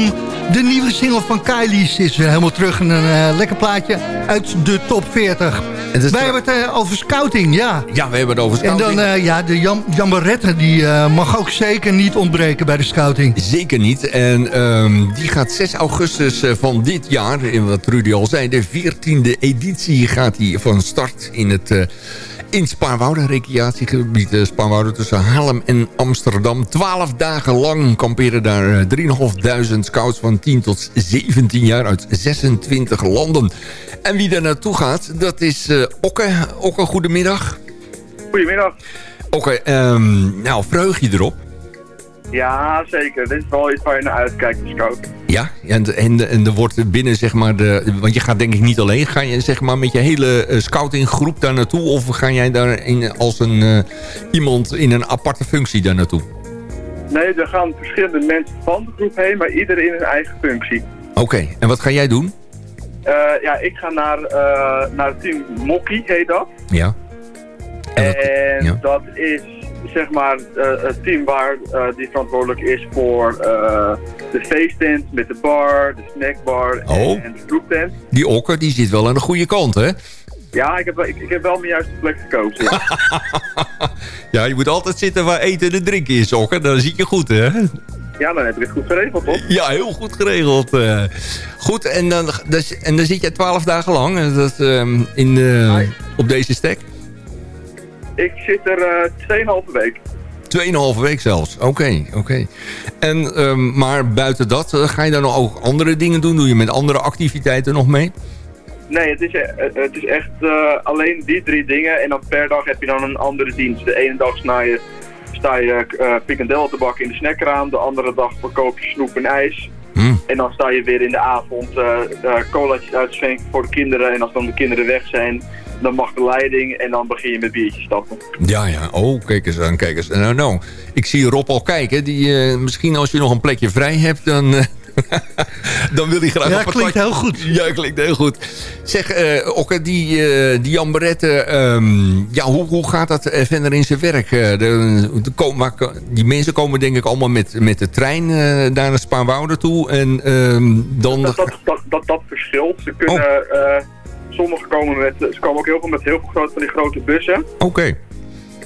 De nieuwe single van Kylie is weer helemaal terug in een eh, lekker plaatje uit de top 40. Wij hebben het eh, over scouting, ja. Ja, we hebben het over En scouting. dan, eh, ja, de jam die eh, mag ook zeker niet ontbreken bij de scouting. Zeker niet. En ehm, die gaat 6 augustus van dit jaar, in wat Rudy al zei... de 14e editie gaat die van start in het... eh, in Spaarwouden, recreatiegebied uh, Spaarwouden tussen Haarlem en Amsterdam. Twaalf dagen lang kamperen daar uh, 3.500 scouts van 10 tot 17 jaar uit 26 landen. En wie daar naartoe gaat, dat is uh, Okke. Okke, goedemiddag. Goedemiddag. Oké, um, nou, vreug je erop? Ja, zeker. Dit is wel iets waar je naar uitkijkt, de scout. Ja, en, en, en er wordt binnen, zeg maar, de, want je gaat denk ik niet alleen. Ga je zeg maar met je hele uh, scoutinggroep daar naartoe? Of ga jij daar in, als een, uh, iemand in een aparte functie daar naartoe? Nee, er gaan verschillende mensen van de groep heen, maar ieder in hun eigen functie. Oké, okay. en wat ga jij doen? Uh, ja, ik ga naar, naar het team Mokkie, heet dat. Ja. En, dat, en ja. dat is zeg maar uh, het team waar uh, die verantwoordelijk is voor uh, de feesttent met de bar, de snackbar oh. en de groeptent. Die okker die zit wel aan de goede kant, hè? Ja, ik heb, ik, ik heb wel mijn juiste plek gekozen. Ja. ja, je moet altijd zitten waar eten en drinken is, okker. Dan zie je goed, hè? Ja, dan heb ik het goed geregeld, toch? Ja, heel goed geregeld. Uh, goed, en dan, dus, en dan zit je twaalf dagen lang dat, uh, in, uh, op deze stek? Ik zit er uh, 2,5 week. 2,5 week zelfs, oké. Okay, okay. En, um, maar buiten dat, uh, ga je dan nog ook andere dingen doen? Doe je met andere activiteiten nog mee? Nee, het is, het is echt uh, alleen die drie dingen. En dan per dag heb je dan een andere dienst. De ene dag sta je, sta je uh, te bakken in de snackraam. De andere dag verkoop je snoep en ijs. En dan sta je weer in de avond uh, colaatjes uitschenken voor de kinderen. En als dan de kinderen weg zijn, dan mag de leiding en dan begin je met biertjes stappen. Ja, ja. Oh, kijk eens aan, kijk eens. Nou, nou. Ik zie Rob al kijken. Die, uh, misschien als je nog een plekje vrij hebt, dan... dan wil hij graag ja, een klinkt heel goed. Ja, klinkt heel goed. Zeg, uh, Okke, die, uh, die Jan Barrette, um, ja, hoe, hoe gaat dat verder in zijn werk? De, de, de, die mensen komen denk ik allemaal met, met de trein daar naar Spaarwouden toe. En um, dan... Dat, dat, dat, dat, dat verschilt. Ze kunnen... Oh. Sommigen komen met, ze komen ook heel veel met heel veel grote, van die grote bussen. Oké. Okay.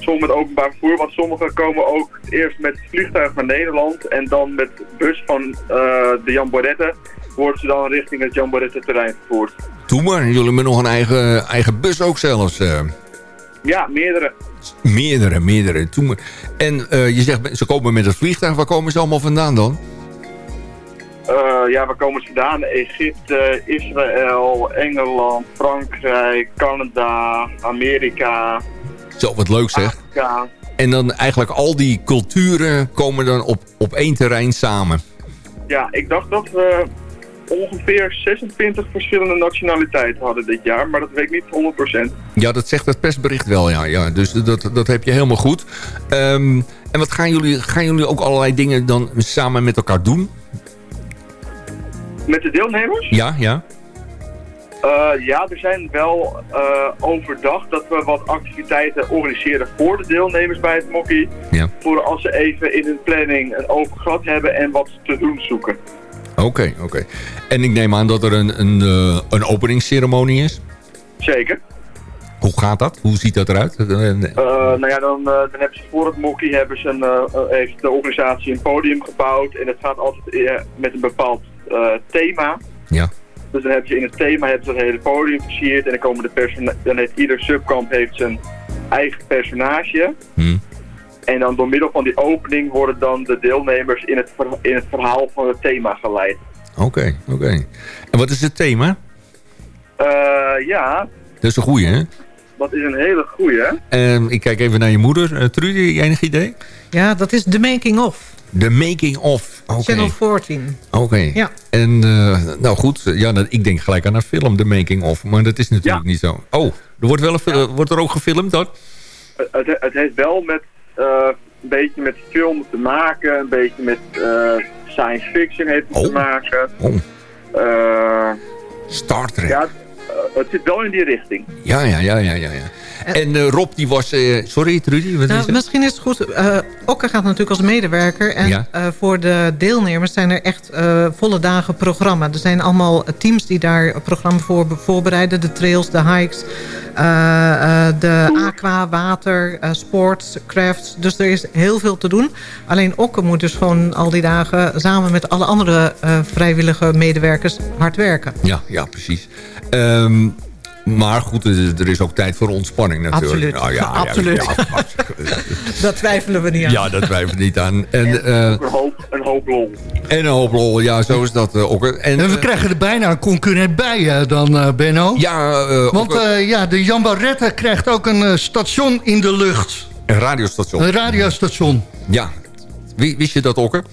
Met openbaar vervoer, want sommigen komen ook eerst met vliegtuig naar Nederland. En dan met bus van uh, de Jan Borette worden ze dan richting het Jan Borette terrein vervoerd. Doe maar, jullie hebben nog een eigen, eigen bus ook zelfs. Uh. Ja, meerdere. Meerdere, meerdere. Doe maar. En uh, je zegt, ze komen met het vliegtuig. Waar komen ze allemaal vandaan dan? Uh, ja, waar komen ze vandaan? Egypte, Israël, Engeland, Frankrijk, Canada, Amerika. Zo, wat leuk zeg. Afrika. En dan eigenlijk al die culturen komen dan op, op één terrein samen. Ja, ik dacht dat we ongeveer 26 verschillende nationaliteiten hadden dit jaar. Maar dat weet ik niet 100%. Ja, dat zegt het persbericht wel, ja. ja. Dus dat, dat heb je helemaal goed. Um, en wat gaan jullie, gaan jullie ook allerlei dingen dan samen met elkaar doen? Met de deelnemers? Ja, ja. Uh, ja, er zijn wel uh, overdag dat we wat activiteiten organiseren voor de deelnemers bij het mokkie. Ja. Voor als ze even in hun planning een open gat hebben en wat te doen zoeken. Oké, oké. En ik neem aan dat er een, een, eh, een openingsceremonie is. Zeker. Hoe gaat dat? Hoe ziet dat eruit? Eh, Eh, nou ja, dan, eh, dan hebben ze voor het mokkie hebben ze een, eh, eh, heeft de organisatie een podium gebouwd. En het gaat altijd eh, met een bepaald eh, thema. Ja. Dus dan hebben ze in het thema hebben ze het hele podium versierd. En dan, komen de persona- dan heeft ieder subkamp heeft zijn eigen personage. Hmm. En dan door middel van die opening worden dan de deelnemers in het, ver- in het verhaal van het thema geleid. Oké, oké. En wat is het thema? Eh, ja, Dat is een goeie, hè? dat is een hele goeie. Ehm, ik kijk even naar je moeder. Uh, Trudy, enig idee? Ja, dat is The Making Of. The Making of. Oké. Channel 14. Oké. Ja. En, eh, nou goed, ja, dat- ik denk gelijk aan een film, The Making of. Maar dat is natuurlijk niet zo. Oh, er wordt, wel een, fil- wordt er ook gefilmd, dat? Het, het, heeft wel met eh, een beetje met film te maken, een beetje met eh, science fiction heeft het te maken. Oh. Eh, Star Trek. ja, eh, het zit wel in die richting. Ja, ja, ja, ja, ja. ja. En eh, Rob, die was... eh, sorry, Trudy, wat is Nou, het? misschien is het goed. eh Okke gaat natuurlijk als medewerker. En Ja. voor de deelnemers zijn er echt volle dagen programma. Er zijn allemaal teams die daar een programma voor voorbereiden. De trails, de hikes, de aqua, water, sports, crafts. Dus er is heel veel te doen. Alleen Okke moet dus gewoon al die dagen samen met alle andere vrijwillige medewerkers hard werken. Ja, ja, precies. Ehm, maar goed, er er is ook tijd voor ontspanning natuurlijk. Absoluut. Nou, ja, Absoluut. ja, Dat twijfelen we niet aan. ja, dat twijfel ik niet aan. En, eh, Een hoop, een hoop lol. en een hoop lol, ja, zo is dat eh, ook. En, En we eh, krijgen er bijna een concurrent bij dan, eh, Benno. Ja, eh, Want eh, ja, de Jan Barrette krijgt ook een station in de lucht. een radiostation. Een radiostation. Ja. Wie, wist je dat, Okker?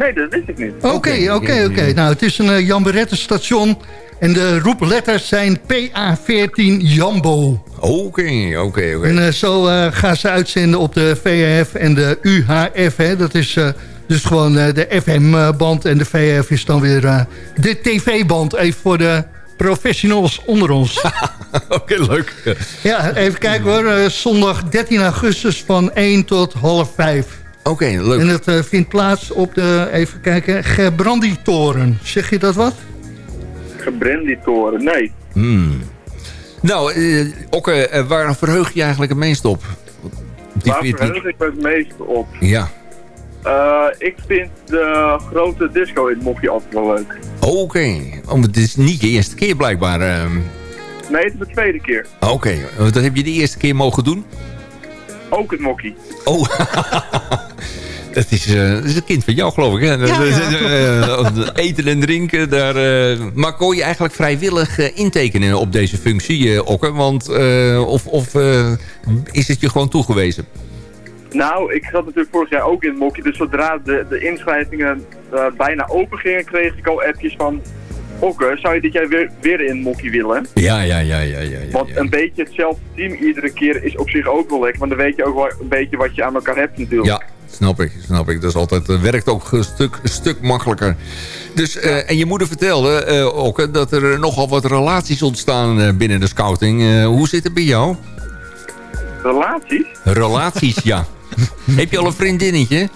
Nee, dat wist ik niet. Oké, oké, oké. Nou, het is een Jan Barrette station. En de roepletters zijn PA14 Jambo. Oké, oké, oké. En eh, zo eh, gaan ze uitzenden op de VHF en de UHF. Hè. Dat is eh, dus gewoon eh, de FM-band. En de VHF is dan weer eh, de TV-band. Even voor de professionals onder ons. Oké, leuk. ja, even kijken hoor. Zondag 13 augustus van 1 tot half 5. Oké, leuk. En dat eh, vindt plaats op de, even kijken, Gebrandi-toren. Zeg je dat wat? Gebranditoren, nee. Hmm. Nou, eh Okke, eh, waar verheug je eigenlijk het meest op? Die Waar 14 verheug ik me het meest op? Ja. Eh, ik vind de grote disco in het mokkie altijd wel leuk. Oké. Oh, maar het is niet je eerste keer blijkbaar. ehm. Nee, het is de tweede keer. Oké, dat heb je de eerste keer mogen doen? Ook het mokkie. Oh, dat is, eh, dat is een kind van jou, geloof ik. Hè? Eh, eh, eten en drinken. Daar, eh, maar kon je eigenlijk vrijwillig eh, intekenen op deze functie, eh, Okke? Want, eh, of of eh, is het je gewoon toegewezen? Nou, ik zat natuurlijk vorig jaar ook in het mokkie. Dus zodra de, de inschrijvingen bijna open gingen, kreeg ik al appjes van... Okke, zou je dit jaar weer, weer in mokkie willen? Ja, ja, ja, ja, ja. ja. Want een beetje hetzelfde team iedere keer is op zich ook wel lekker. Want dan weet je ook wel een beetje wat je aan elkaar hebt natuurlijk. Ja, snap ik, snap ik. Dat is altijd, eh, werkt ook een stuk, een stuk makkelijker. Dus, eh, en je moeder vertelde eh, ook dat er nogal wat relaties ontstaan binnen de scouting. Hoe zit het bij jou? Relaties? Relaties, ja. Heb je al een vriendinnetje?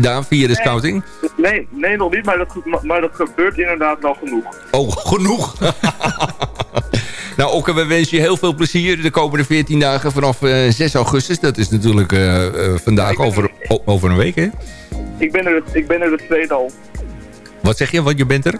Daar, via de scouting? Nee, nee, nog niet, maar dat, maar- dat gebeurt inderdaad wel genoeg. Oh, genoeg. nou, Okke, we wensen je heel veel plezier de komende 14 dagen vanaf eh, 6 augustus. Dat is natuurlijk eh, eh, vandaag over, over een week, hè? Ik ben er, ik ben er de tweede al. Wat zeg je? Want je bent er?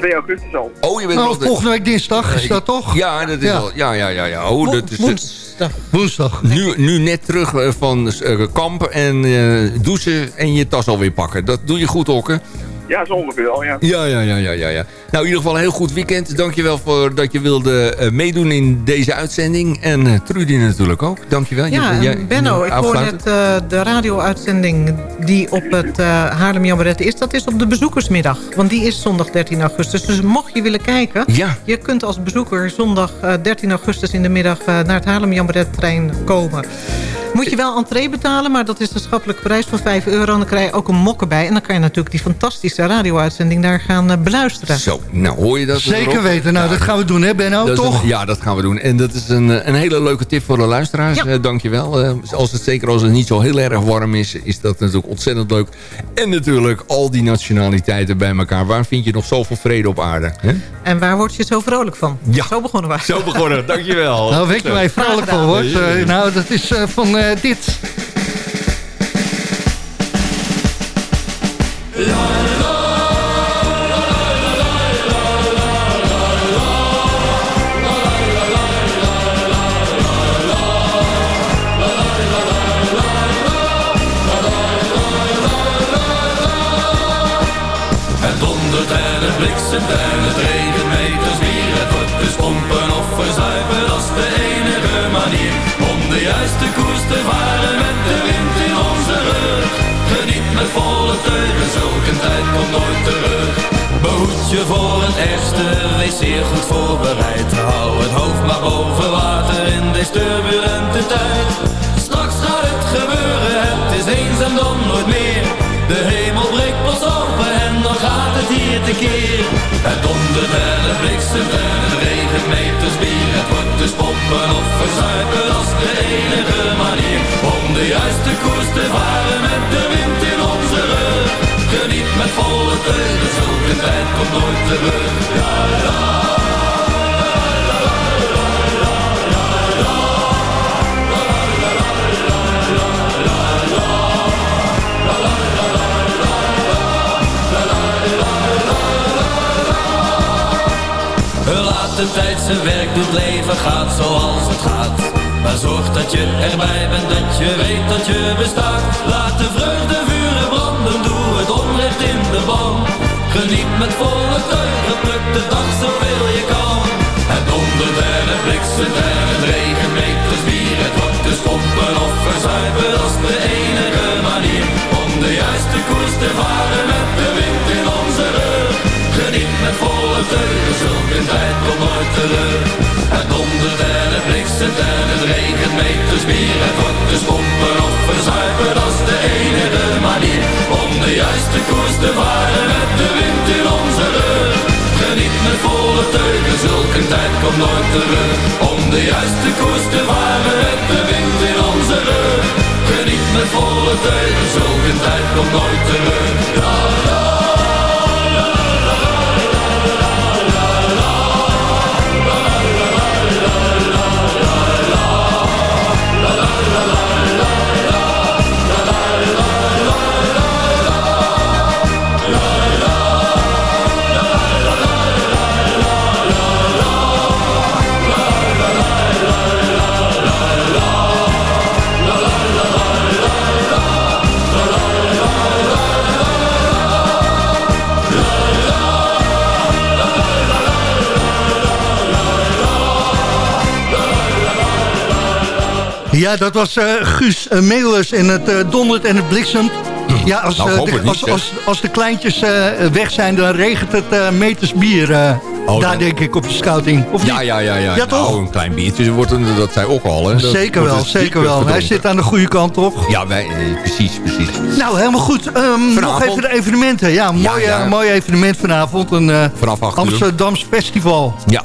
2 augustus al. Oh, je bent Nou, volgende week dinsdag is dat toch? Ja, dat is Ja. wel. Ja, ja, ja. ja. Oh, dat is, Woensdag. Woensdag. nu, nu net terug eh, van eh, kamp en eh, douchen en je tas alweer pakken. Dat doe je goed, Okke. Ja, zo ongeveer al, ja. Ja, ja, ja, ja, ja, ja. Nou, in ieder geval een heel goed weekend. Dankjewel voor dat je wilde eh, meedoen in deze uitzending. En eh, Trudy natuurlijk ook. Dankjewel. Ja, Je- jij- Benno, ik hoor net eh, de radio-uitzending die op het Haarlem Jammerette is. Dat is op de bezoekersmiddag, want die is zondag 13 augustus. Dus mocht je willen kijken, Ja. je kunt als bezoeker zondag eh, 13 augustus in de middag naar het Haarlem Jammerette trein komen. Moet je wel entree betalen, maar dat is de schappelijke prijs van 5 euro. En dan krijg je ook een mok erbij. En dan kan je natuurlijk die fantastische radio-uitzending daar gaan eh, beluisteren. Zo, nou hoor je dat? Zeker weten. Nou, dat gaan we doen, hè Benno, Dat toch? een- ja, dat gaan we doen. En dat is een, eh, een hele leuke tip voor de luisteraars. Ja. Eh, dankjewel. Eh, als het, zeker als het niet zo heel erg warm is, is dat natuurlijk ontzettend leuk. En natuurlijk al die nationaliteiten bij elkaar. Waar vind je nog zoveel vrede op aarde? Hè? En waar word je zo vrolijk van? Ja. Zo begonnen we. Zo begonnen, dankjewel. Nou, weet je waar je vrolijk van wordt? Nou, dat is eh, van dit. Je voor het ergste, wees zeer goed voorbereid. Hou het hoofd maar boven water in deze turbulente tijd. Straks gaat het gebeuren, het is en dan nooit meer. De hemel breekt pas open en dan gaat het hier tekeer. Het dondert en het bliksemt en het regent meters bier. Het wordt dus pompen of verzuipen, is de enige manier. Om de juiste koers te varen met de wind in. Geniet met volle teugen, zulke tijd komt nooit terug. Ja, ja. Laat de tijd zijn werk doet, leven gaat zoals het gaat. Maar zorg dat je erbij bent, dat je weet dat je bestaat. Laat de vreugde vuren branden, doe het onrecht in Geniet met volle teugen, pluk de dag zoveel je kan. Het dondert en tijd komt nooit terug. Om de juiste koers te varen met de wind in onze rug. Geniet met volle teugen, zulke tijd komt nooit terug. Ja, ja. Ja, dat was eh, Guus uh, Meeuwers en het eh, dondert en het bliksemt. Ja, als, Nou, eh, hoop de, niet, als, als, als de kleintjes eh, weg zijn, dan regent het eh, meters bier. eh, Oh, daar dan- denk ik op de scouting. Of Ja, ja, ja. ja. Ja, toch? Nou, een klein biertje wordt een, dat zei ook al. Hè. Dat zeker wel, zeker wel. Hij zit aan de goede kant, toch? Ja, wij, eh, precies, precies. Nou, helemaal goed. Ehm, nog even de evenementen. Ja, mooi, ja. eh, mooi evenement vanavond. Een eh, Vanaf 8 uur. Amsterdams festival. Ja.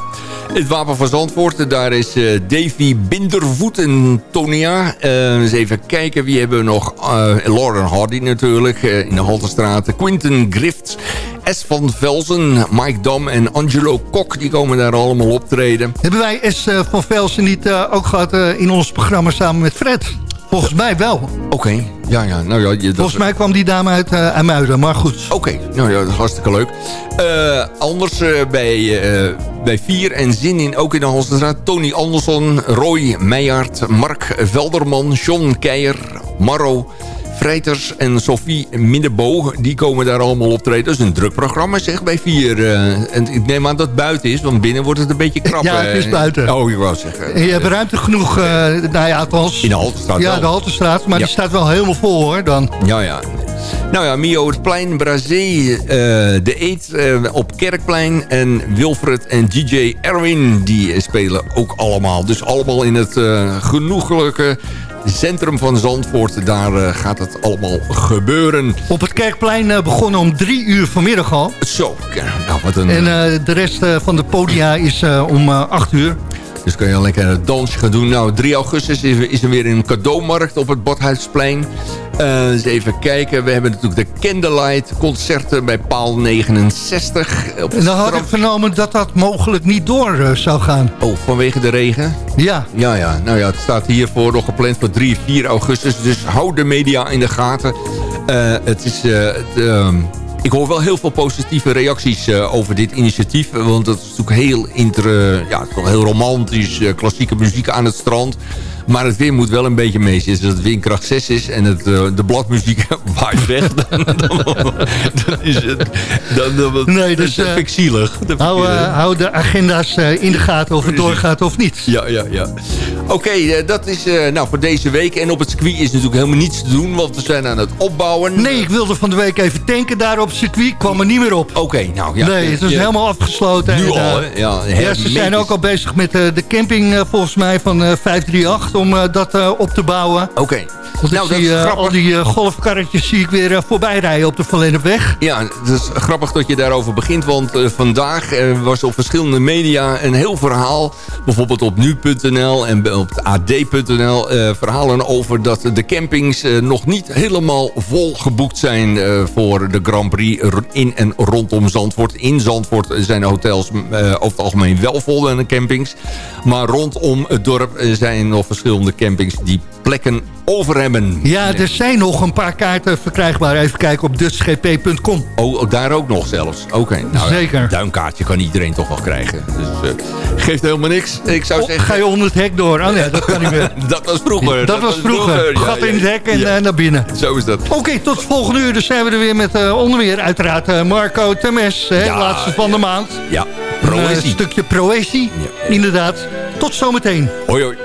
Het Wapen van Zandvoort, daar is eh, Davy Bindervoet en Tonia. Eh, eens even kijken, wie hebben we nog? Eh, Lauren Hardy natuurlijk, in de Haltestraat. Quinten Grift, S. van Velzen, Mike Dam en Angelo Kok. Die komen daar allemaal optreden. Hebben wij S. van Velsen niet ook gehad eh, in ons programma samen met Fred? Volgens mij wel. Oké, ja, ja. Nou ja, je, dat- Volgens mij kwam die dame uit uh, IJmuiden, maar goed. Oké, nou ja, dat is hartstikke leuk. Eh, anders eh, bij, bij Vier en Zin in, ook in de Halstenstraat... Tony Andersson, Roy Meijaert, Mark Velderman, John Keijer, Marro... Vrijters en Sophie Minnebo, die komen daar allemaal optreden. Dat is een druk programma zeg, bij Vier. eh, en ik neem aan dat het buiten is, want binnen wordt het een beetje krap. Ja, het is eh. buiten. Oh, ik wou zeggen. En je hebt ruimte genoeg, eh nou ja, althans... In de Haltestraat Ja, wel. de Haltestraat, maar Ja. die staat wel helemaal vol hoor, dan. Ja, ja. Nou ja, Mio het Plein, Brazé, eh, De Eet eh, op Kerkplein... en Wilfred en DJ Erwin, die eh, spelen ook allemaal. Dus allemaal in het eh, genoegelijke centrum van Zandvoort. Daar eh, gaat het allemaal gebeuren. Op het Kerkplein eh, begonnen om drie uur vanmiddag al. Zo, ja, nou wat een... En eh, de rest van de podia is om acht uur. Dus kan je lekker een dansje gaan doen. Nou, 3 augustus is, is er weer een cadeaumarkt op het Badhuisplein. Eh, eens even kijken. We hebben natuurlijk de Candlelight concerten bij paal 69. Op En dan had ik vernomen dat dat mogelijk niet door eh, zou gaan. Oh, vanwege de regen? Ja. Ja, ja. Nou ja, het staat hiervoor nog gepland voor 3, 4 augustus. Dus hou de media in de gaten. Eh, het is... eh, het, ehm, ik hoor wel heel veel positieve reacties eh, over dit initiatief. Want het is natuurlijk heel, inter, ja, het is toch heel romantisch. eh, klassieke muziek aan het strand. Maar het weer moet wel een beetje mee zitten. Als het windkracht 6 is en het, eh, de bladmuziek waait weg... dan, dan, dan is het... Dan, dan, Nee, dus, dat eh, vind ik zielig. Hou, eh, eh, de agenda's eh, in de gaten of het doorgaat of niet. ja, ja, ja. Oké, eh, dat is eh, nou voor deze week. En op het circuit is natuurlijk helemaal niets te doen, want we zijn aan het opbouwen. Nee, ik wilde van de week even tanken daar op het circuit. Kwam er niet meer op. Oké, nou ja. nee, het is Ja. helemaal afgesloten. Nu En, al, eh, hè? Ja, Ja, ze zijn ook al bezig met de camping volgens mij van eh, 538 om dat op te bouwen. Oké. Want Nou, dat is eh, grappig. al die eh, golfkarretjes zie ik weer eh, voorbij rijden op de Van Lennepweg. Ja, het is grappig dat je daarover begint, want vandaag was op verschillende media een heel verhaal. Bijvoorbeeld op nu.nl en op ad.nl verhalen over dat de campings nog niet helemaal vol geboekt zijn voor de Grand Prix in en rondom Zandvoort. In Zandvoort zijn de hotels over het algemeen wel vol en de campings. Maar rondom het dorp zijn nog verschillende campings die plekken over hebben. Ja, er zijn nog een paar kaarten verkrijgbaar. Even kijken op dutchgp.com. Oh, daar ook nog zelfs. Oké, nou, Zeker. Duimkaartje kan iedereen toch wel krijgen. Dus eh, geeft helemaal niks. Ik zou Oh, zeggen... ga je onder het hek door? Oh nee, dat kan niet meer. dat was vroeger. Dat was vroeger. ja, Gat ja, in het hek en ja. eh, naar binnen. Zo is dat. Oké, tot volgende uur. Dus zijn we er weer met eh, onder meer uiteraard eh, Marco Temes. hè, Ja, laatste van de maand. Ja, Een eh, stukje proëzie. Inderdaad. Tot zometeen. Hoi hoi.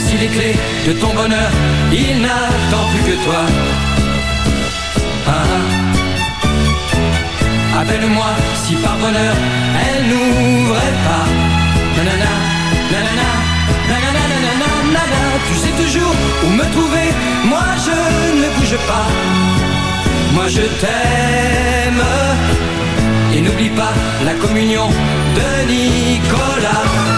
Voici les clés de ton bonheur, il n'attend plus que toi. Ah, ah. Appelle-moi si par bonheur elle n'ouvrait pas. Tu sais toujours où me trouver, moi je ne bouge pas. Moi je t'aime. Et n'oublie pas la communion de Nicolas.